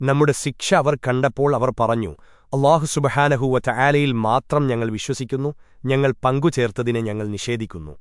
നമ്മുടെ ശിക്ഷ അവർ കണ്ടപ്പോൾ അവർ പറഞ്ഞു അള്ളാഹു സുബഹാനഹുവ ചായാലയിൽ മാത്രം ഞങ്ങൾ വിശ്വസിക്കുന്നു ഞങ്ങൾ പങ്കുചേർത്തതിനെ ഞങ്ങൾ നിഷേധിക്കുന്നു.